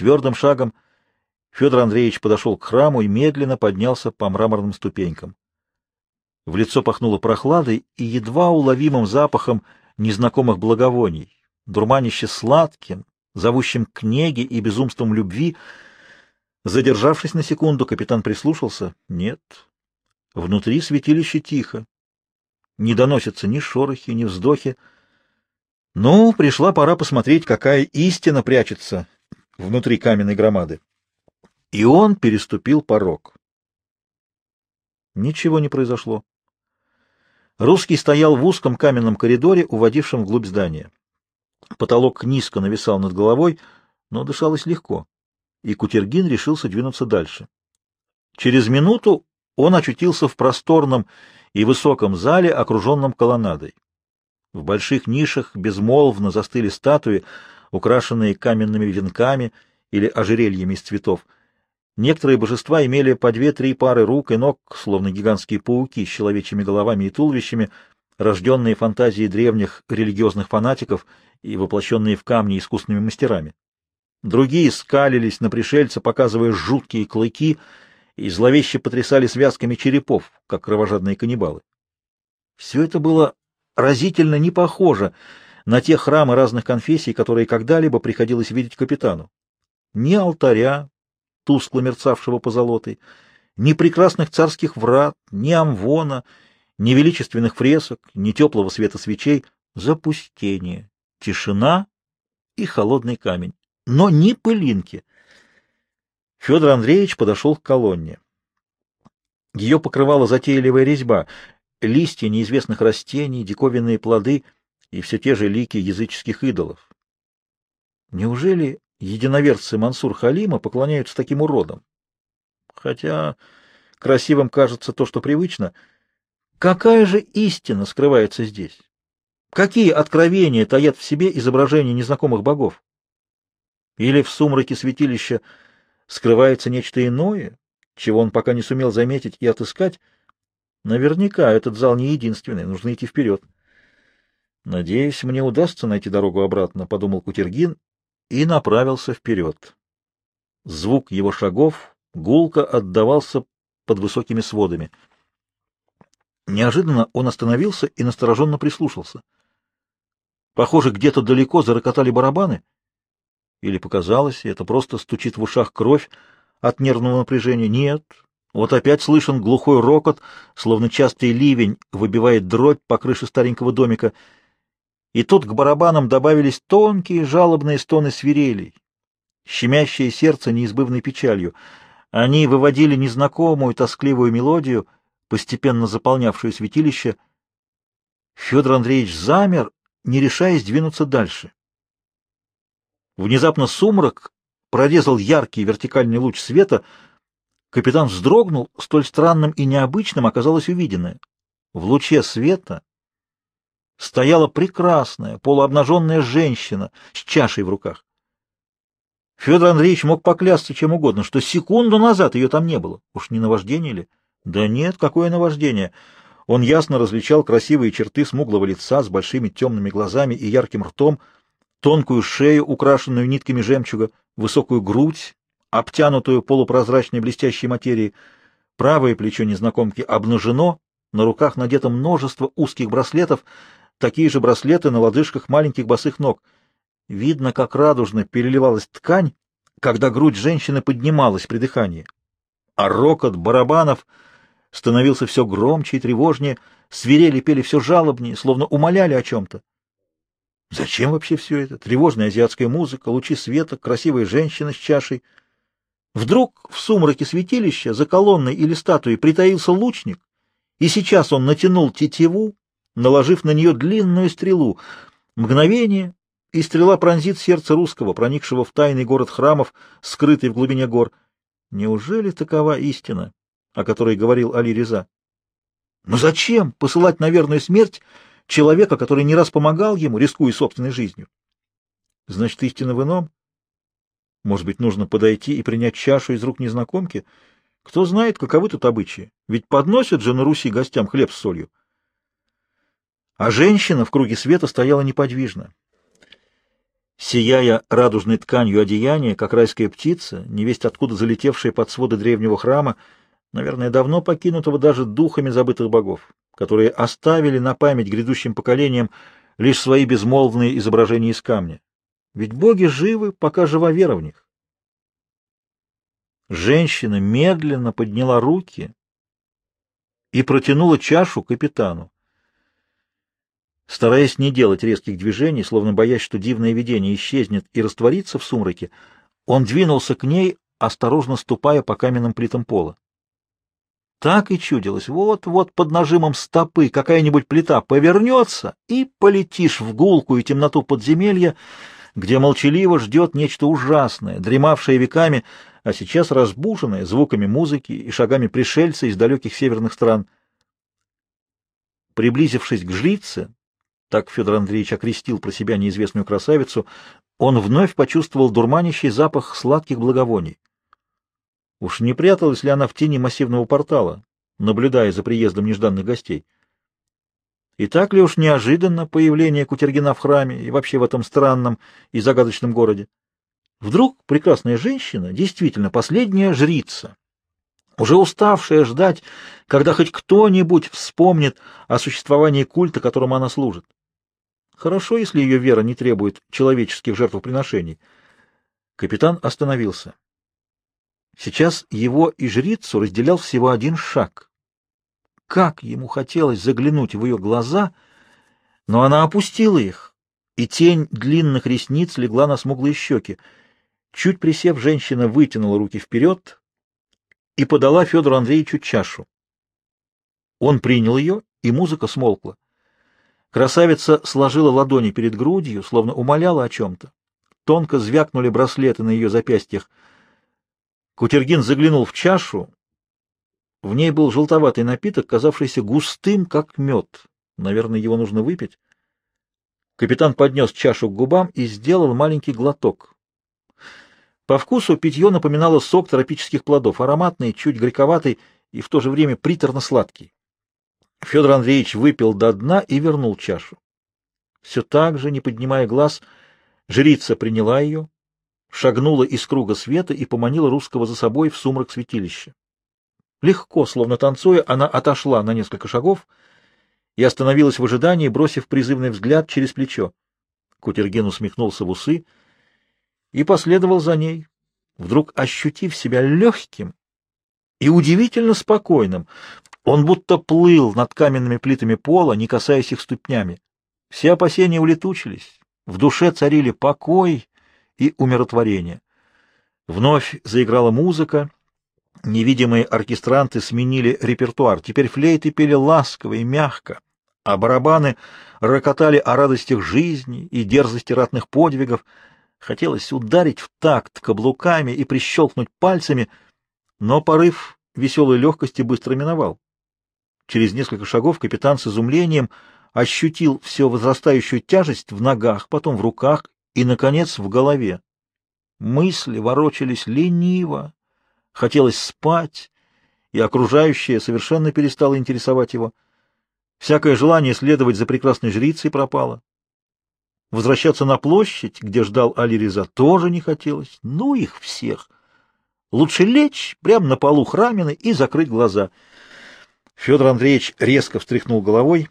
Твердым шагом Федор Андреевич подошел к храму и медленно поднялся по мраморным ступенькам. В лицо пахнуло прохладой и едва уловимым запахом незнакомых благовоний, дурманище сладким, зовущим к неге и безумством любви. Задержавшись на секунду, капитан прислушался. Нет. Внутри святилище тихо. Не доносятся ни шорохи, ни вздохи. Ну, пришла пора посмотреть, какая истина прячется внутри каменной громады. И он переступил порог. Ничего не произошло. Русский стоял в узком каменном коридоре, уводившем вглубь здания. Потолок низко нависал над головой, но дышалось легко, и Кутергин решился двинуться дальше. Через минуту он очутился в просторном и высоком зале, окруженном колоннадой. В больших нишах безмолвно застыли статуи, украшенные каменными венками или ожерельями из цветов. Некоторые божества имели по две-три пары рук и ног, словно гигантские пауки с человечьими головами и туловищами, рожденные фантазией древних религиозных фанатиков и воплощенные в камне искусными мастерами. Другие скалились на пришельца, показывая жуткие клыки, и зловеще потрясали связками черепов, как кровожадные каннибалы. Все это было разительно не похоже на те храмы разных конфессий, которые когда-либо приходилось видеть капитану. Ни алтаря, тускло мерцавшего позолотой, ни прекрасных царских врат, ни амвона, ни величественных фресок, ни теплого света свечей — запустение, тишина и холодный камень, но ни пылинки. Федор Андреевич подошел к колонне. Ее покрывала затейливая резьба, листья неизвестных растений, диковинные плоды и все те же лики языческих идолов. Неужели единоверцы Мансур Халима поклоняются таким уродам? Хотя красивым кажется то, что привычно. Какая же истина скрывается здесь? Какие откровения таят в себе изображения незнакомых богов? Или в сумраке святилища скрывается нечто иное, чего он пока не сумел заметить и отыскать? Наверняка этот зал не единственный, нужно идти вперед. Надеюсь, мне удастся найти дорогу обратно, — подумал Кутергин и направился вперед. Звук его шагов гулко отдавался под высокими сводами. Неожиданно он остановился и настороженно прислушался. Похоже, где-то далеко зарокотали барабаны. Или показалось, это просто стучит в ушах кровь от нервного напряжения. Нет, вот опять слышен глухой рокот, словно частый ливень выбивает дробь по крыше старенького домика. И тут к барабанам добавились тонкие жалобные стоны свирелей, щемящее сердце неизбывной печалью. Они выводили незнакомую тоскливую мелодию, постепенно заполнявшую святилище. Федор Андреевич замер, не решаясь двинуться дальше. Внезапно сумрак прорезал яркий вертикальный луч света — Капитан вздрогнул, столь странным и необычным оказалось увиденное. В луче света стояла прекрасная, полуобнаженная женщина с чашей в руках. Федор Андреевич мог поклясться чем угодно, что секунду назад ее там не было. Уж не наваждение ли? Да нет, какое наваждение! Он ясно различал красивые черты смуглого лица с большими темными глазами и ярким ртом, тонкую шею, украшенную нитками жемчуга, высокую грудь обтянутую полупрозрачной блестящей материей. Правое плечо незнакомки обнажено, на руках надето множество узких браслетов, такие же браслеты на лодыжках маленьких босых ног. Видно, как радужно переливалась ткань, когда грудь женщины поднималась при дыхании. А рокот барабанов становился все громче и тревожнее, свирели пели все жалобнее, словно умоляли о чем-то. Зачем вообще все это? Тревожная азиатская музыка, лучи света, красивая женщина с чашей — Вдруг в сумраке святилища за колонной или статуей притаился лучник, и сейчас он натянул тетиву, наложив на нее длинную стрелу. Мгновение, и стрела пронзит сердце русского, проникшего в тайный город храмов, скрытый в глубине гор. Неужели такова истина, о которой говорил Али Реза? Но зачем посылать на верную смерть человека, который не раз помогал ему, рискуя собственной жизнью? Значит, истина в ином? Может быть, нужно подойти и принять чашу из рук незнакомки? Кто знает, каковы тут обычаи? Ведь подносят же на Руси гостям хлеб с солью. А женщина в круге света стояла неподвижно. сияя радужной тканью одеяния, как райская птица, невесть откуда залетевшая под своды древнего храма, наверное, давно покинутого даже духами забытых богов, которые оставили на память грядущим поколениям лишь свои безмолвные изображения из камня. Ведь боги живы, пока жива вера в них. Женщина медленно подняла руки и протянула чашу капитану. Стараясь не делать резких движений, словно боясь, что дивное видение исчезнет и растворится в сумраке, он двинулся к ней, осторожно ступая по каменным плитам пола. Так и чудилось. Вот-вот под нажимом стопы какая-нибудь плита повернется, и полетишь в гулкую темноту подземелья, где молчаливо ждет нечто ужасное, дремавшее веками, а сейчас разбуженное звуками музыки и шагами пришельца из далеких северных стран. Приблизившись к жрице, так Федор Андреевич окрестил про себя неизвестную красавицу, он вновь почувствовал дурманящий запах сладких благовоний. Уж не пряталась ли она в тени массивного портала, наблюдая за приездом нежданных гостей? И так ли уж неожиданно появление Кутергина в храме и вообще в этом странном и загадочном городе? Вдруг прекрасная женщина, действительно последняя жрица, уже уставшая ждать, когда хоть кто-нибудь вспомнит о существовании культа, которому она служит. Хорошо, если ее вера не требует человеческих жертвоприношений. Капитан остановился. Сейчас его и жрицу разделял всего один шаг. Как ему хотелось заглянуть в ее глаза, но она опустила их, и тень длинных ресниц легла на смуглые щеки. Чуть присев, женщина вытянула руки вперед и подала Федору Андреевичу чашу. Он принял ее, и музыка смолкла. Красавица сложила ладони перед грудью, словно умоляла о чем-то. Тонко звякнули браслеты на ее запястьях. Кутергин заглянул в чашу. В ней был желтоватый напиток, казавшийся густым, как мед. Наверное, его нужно выпить. Капитан поднес чашу к губам и сделал маленький глоток. По вкусу питье напоминало сок тропических плодов, ароматный, чуть горьковатый и в то же время приторно-сладкий. Федор Андреевич выпил до дна и вернул чашу. Все так же, не поднимая глаз, жрица приняла ее, шагнула из круга света и поманила русского за собой в сумрак святилища. Легко, словно танцуя, она отошла на несколько шагов и остановилась в ожидании, бросив призывный взгляд через плечо. Кутергин усмехнулся в усы и последовал за ней, вдруг ощутив себя легким и удивительно спокойным, он будто плыл над каменными плитами пола, не касаясь их ступнями. Все опасения улетучились, в душе царили покой и умиротворение. Вновь заиграла музыка, невидимые оркестранты сменили репертуар, теперь флейты пели ласково и мягко, а барабаны рокотали о радостях жизни и дерзости ратных подвигов. Хотелось ударить в такт каблуками и прищелкнуть пальцами, но порыв веселой легкости быстро миновал. Через несколько шагов капитан с изумлением ощутил все возрастающую тяжесть в ногах, потом в руках и, наконец, в голове. Мысли ворочались лениво, хотелось спать, и окружающее совершенно перестало интересовать его. Всякое желание следовать за прекрасной жрицей пропало. Возвращаться на площадь, где ждал Али Реза, тоже не хотелось. Ну их всех! Лучше лечь прямо на полу храмины и закрыть глаза — Федор Андреевич резко встряхнул головой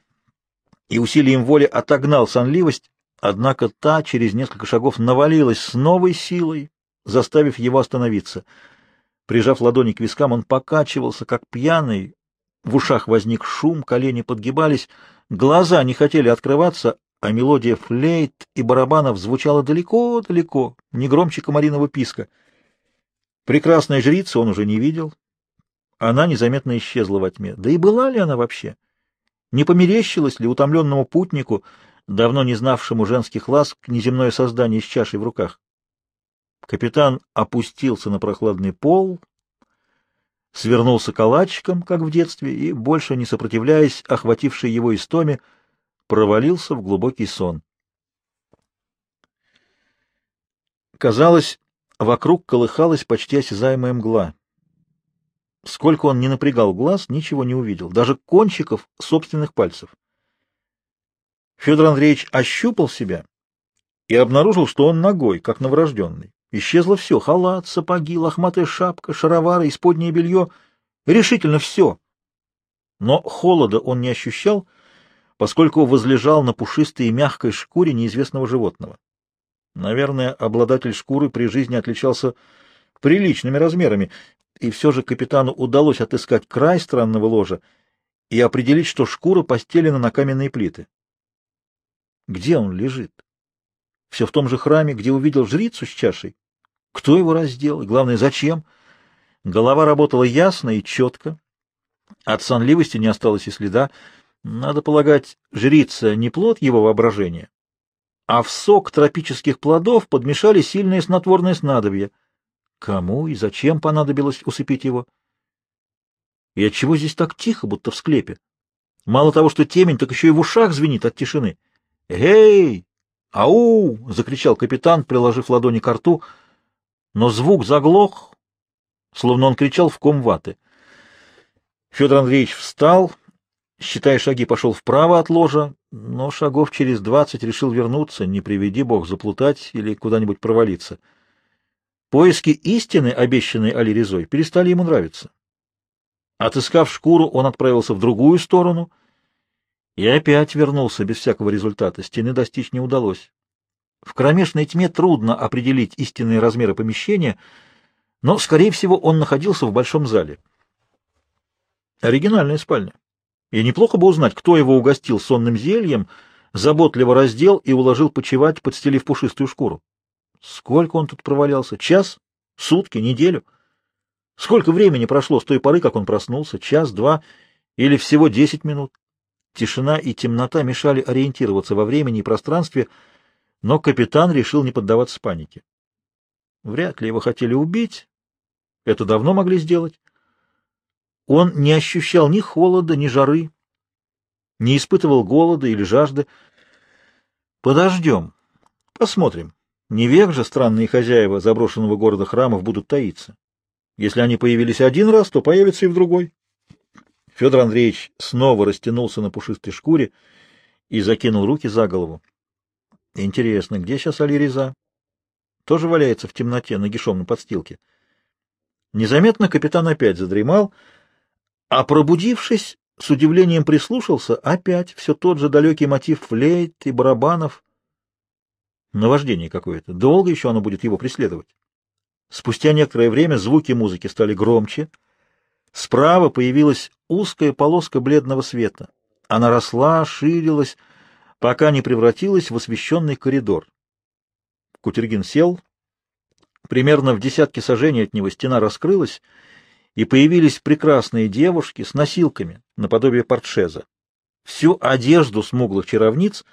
и усилием воли отогнал сонливость, однако та через несколько шагов навалилась с новой силой, заставив его остановиться. Прижав ладони к вискам, он покачивался, как пьяный, в ушах возник шум, колени подгибались, глаза не хотели открываться, а мелодия флейт и барабанов звучала далеко-далеко, не громче комариного писка. Прекрасной жрицы он уже не видел, она незаметно исчезла во тьме. Да и была ли она вообще? Не померещилась ли утомленному путнику, давно не знавшему женских ласк, неземное создание с чашей в руках? Капитан опустился на прохладный пол, свернулся калачиком, как в детстве, и, больше не сопротивляясь охватившей его истоме, провалился в глубокий сон. Казалось, вокруг колыхалась почти осязаемая мгла. Сколько он не напрягал глаз, ничего не увидел, даже кончиков собственных пальцев. Федор Андреевич ощупал себя и обнаружил, что он ногой, как новорожденный. Исчезло все — халат, сапоги, лохматая шапка, шаровары, исподнее белье. Решительно все. Но холода он не ощущал, поскольку возлежал на пушистой и мягкой шкуре неизвестного животного. Наверное, обладатель шкуры при жизни отличался приличными размерами, и все же капитану удалось отыскать край странного ложа и определить, что шкура постелена на каменные плиты. Где он лежит? Все в том же храме, где увидел жрицу с чашей. Кто его раздел? И главное, зачем? Голова работала ясно и четко. От сонливости не осталось и следа. Надо полагать, жрица не плод его воображения, а в сок тропических плодов подмешали сильное снотворное снадобье. Кому и зачем понадобилось усыпить его? И отчего здесь так тихо, будто в склепе? Мало того, что темень, так еще и в ушах звенит от тишины. «Эй! Ау!» — закричал капитан, приложив ладони к рту, но звук заглох, словно он кричал в ком ваты. Федор Андреевич встал, считая шаги, пошел вправо от ложа, но шагов через двадцать решил вернуться, не приведи бог заплутать или куда-нибудь провалиться. Поиски истины, обещанной Али Резой, перестали ему нравиться. Отыскав шкуру, он отправился в другую сторону и опять вернулся без всякого результата. Стены достичь не удалось. В кромешной тьме трудно определить истинные размеры помещения, но, скорее всего, он находился в большом зале. Оригинальная спальня. И неплохо бы узнать, кто его угостил сонным зельем, заботливо раздел и уложил почевать, подстелив пушистую шкуру. Сколько он тут провалялся? Час? Сутки? Неделю? Сколько времени прошло с той поры, как он проснулся? Час, два или всего десять минут? Тишина и темнота мешали ориентироваться во времени и пространстве, но капитан решил не поддаваться панике. Вряд ли его хотели убить. Это давно могли сделать. Он не ощущал ни холода, ни жары, не испытывал голода или жажды. Подождем, посмотрим. Не век же странные хозяева заброшенного города храмов будут таиться. Если они появились один раз, то появятся и в другой. Федор Андреевич снова растянулся на пушистой шкуре и закинул руки за голову. Интересно, где сейчас Али Реза? Тоже валяется в темноте, нагишом на подстилке. Незаметно капитан опять задремал, а пробудившись, с удивлением прислушался, опять все тот же далекий мотив флейт и барабанов. Наваждение какое-то. Долго еще оно будет его преследовать. Спустя некоторое время звуки музыки стали громче — Справа появилась узкая полоска бледного света. Она росла, ширилась, пока не превратилась в освещенный коридор. Кутергин сел. Примерно в десятке сажений от него стена раскрылась, и появились прекрасные девушки с носилками, наподобие портшеза. Всю одежду смуглых чаровниц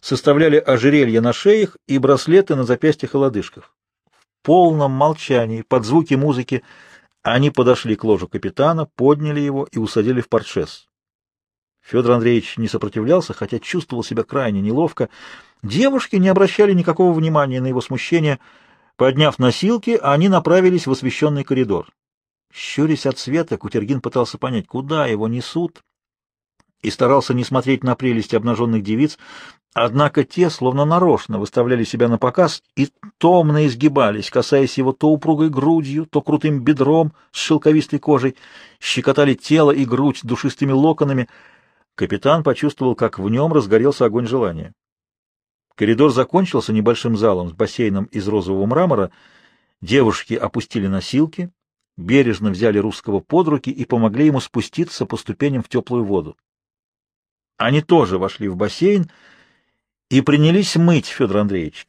составляли ожерелья на шеях и браслеты на запястьях и лодыжках. В полном молчании, под звуки музыки, они подошли к ложу капитана, подняли его и усадили в портшес. Федор Андреевич не сопротивлялся, хотя чувствовал себя крайне неловко. Девушки не обращали никакого внимания на его смущение. Подняв носилки, они направились в освещенный коридор. Щурясь от света, Кутергин пытался понять, куда его несут, и старался не смотреть на прелести обнаженных девиц, однако те, словно нарочно, выставляли себя на показ и томно изгибались, касаясь его то упругой грудью, то крутым бедром с шелковистой кожей, щекотали тело и грудь душистыми локонами. Капитан почувствовал, как в нем разгорелся огонь желания. Коридор закончился небольшим залом с бассейном из розового мрамора. Девушки опустили носилки, бережно взяли русского под руки и помогли ему спуститься по ступеням в теплую воду. Они тоже вошли в бассейн и принялись мыть Федор Андреевич.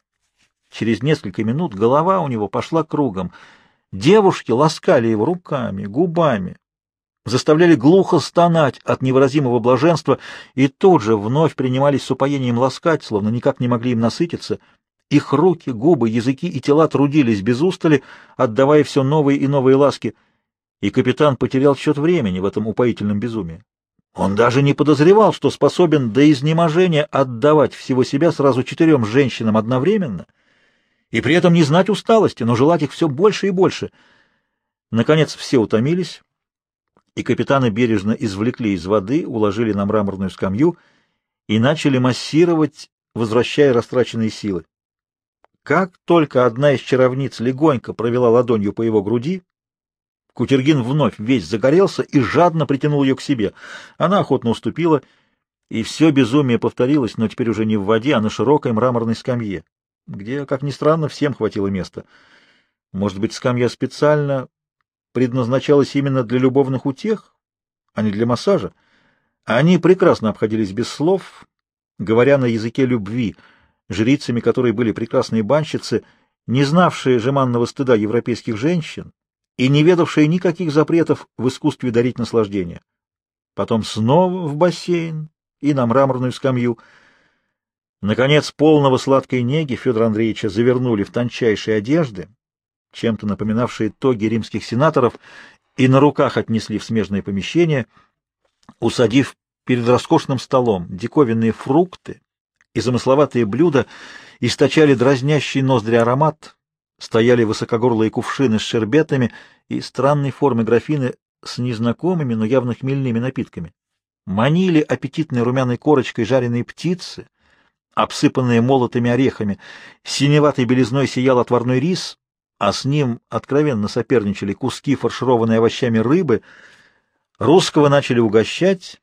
Через несколько минут голова у него пошла кругом. Девушки ласкали его руками, губами, заставляли глухо стонать от невыразимого блаженства и тут же вновь принимались с упоением ласкать, словно никак не могли им насытиться. Их руки, губы, языки и тела трудились без устали, отдавая все новые и новые ласки, и капитан потерял счет времени в этом упоительном безумии. Он даже не подозревал, что способен до изнеможения отдавать всего себя сразу четырем женщинам одновременно, и при этом не знать усталости, но желать их все больше и больше. Наконец все утомились, и капитаны бережно извлекли из воды, уложили на мраморную скамью и начали массировать, возвращая растраченные силы. Как только одна из чаровниц легонько провела ладонью по его груди, Кутергин вновь весь загорелся и жадно притянул ее к себе. Она охотно уступила, и все безумие повторилось, но теперь уже не в воде, а на широкой мраморной скамье, где, как ни странно, всем хватило места. Может быть, скамья специально предназначалась именно для любовных утех, а не для массажа? Они прекрасно обходились без слов, говоря на языке любви, жрицами которой были прекрасные банщицы, не знавшие жеманного стыда европейских женщин и не ведавшие никаких запретов в искусстве дарить наслаждение. Потом снова в бассейн и на мраморную скамью. Наконец, полного сладкой неги Федора Андреевича завернули в тончайшие одежды, чем-то напоминавшие тоги римских сенаторов, и на руках отнесли в смежное помещение, усадив перед роскошным столом диковинные фрукты и замысловатые блюда источали дразнящий ноздри аромат, стояли высокогорлые кувшины с шербетами и странной формы графины с незнакомыми, но явно хмельными напитками. Манили аппетитной румяной корочкой жареные птицы, обсыпанные молотыми орехами, синеватой белизной сиял отварной рис, а с ним откровенно соперничали куски фаршированной овощами рыбы. Русского начали угощать,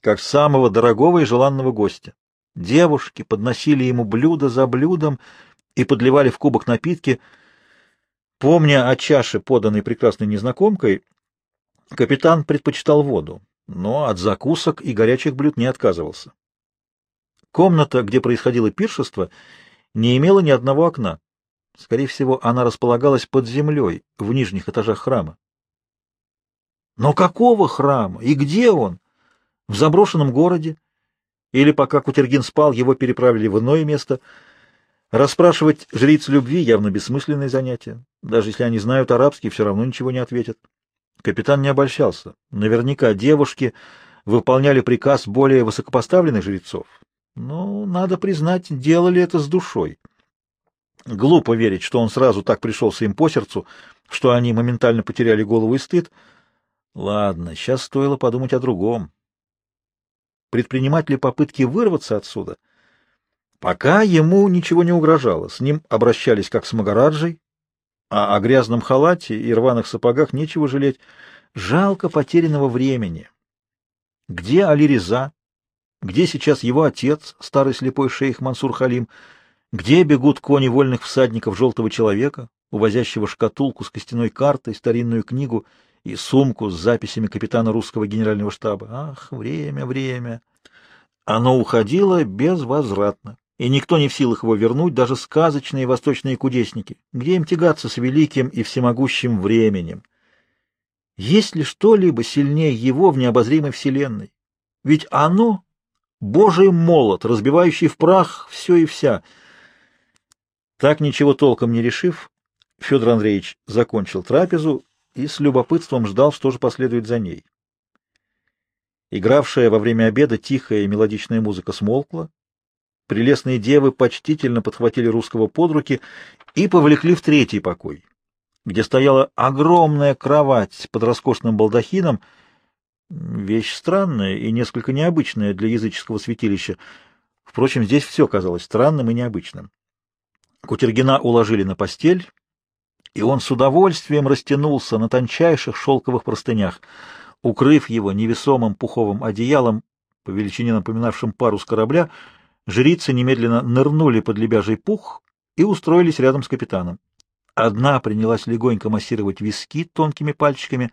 как самого дорогого и желанного гостя. Девушки подносили ему блюдо за блюдом и подливали в кубок напитки. Помня о чаше, поданной прекрасной незнакомкой, капитан предпочитал воду, но от закусок и горячих блюд не отказывался. Комната, где происходило пиршество, не имела ни одного окна. Скорее всего, она располагалась под землей, в нижних этажах храма. Но какого храма? И где он? В заброшенном городе? Или пока Кутергин спал, его переправили в иное место? Расспрашивать жриц любви явно бессмысленное занятие. Даже если они знают арабский, все равно ничего не ответят. Капитан не обольщался. Наверняка девушки выполняли приказ более высокопоставленных жрецов. Но, надо признать, делали это с душой. Глупо верить, что он сразу так пришелся им по сердцу, что они моментально потеряли голову и стыд. Ладно, сейчас стоило подумать о другом. Предпринимать ли попытки вырваться отсюда? Пока ему ничего не угрожало, с ним обращались как с Магараджей, а о грязном халате и рваных сапогах нечего жалеть. Жалко потерянного времени. Где Али Реза? Где сейчас его отец, старый слепой шейх Мансур Халим? Где бегут кони вольных всадников желтого человека, увозящего шкатулку с костяной картой, старинную книгу и сумку с записями капитана русского генерального штаба? Ах, время, время! Оно уходило безвозвратно, и никто не в силах его вернуть, даже сказочные восточные кудесники. Где им тягаться с великим и всемогущим временем? Есть ли что-либо сильнее его в необозримой вселенной? Ведь оно — Божий молот, разбивающий в прах все и вся — так ничего толком не решив, Федор Андреевич закончил трапезу и с любопытством ждал, что же последует за ней. Игравшая во время обеда тихая и мелодичная музыка смолкла, прелестные девы почтительно подхватили русского под руки и повлекли в третий покой, где стояла огромная кровать под роскошным балдахином, вещь странная и несколько необычная для языческого святилища. Впрочем, здесь все казалось странным и необычным. Кутергина уложили на постель, и он с удовольствием растянулся на тончайших шелковых простынях, укрыв его невесомым пуховым одеялом, по величине напоминавшим парус корабля, жрицы немедленно нырнули под лебяжий пух и устроились рядом с капитаном. Одна принялась легонько массировать виски тонкими пальчиками,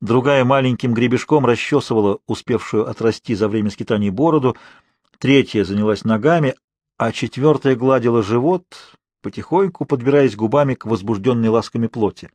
другая маленьким гребешком расчесывала успевшую отрасти за время скитаний бороду, третья занялась ногами, а четвертая гладила живот, потихоньку подбираясь губами к возбужденной ласками плоти.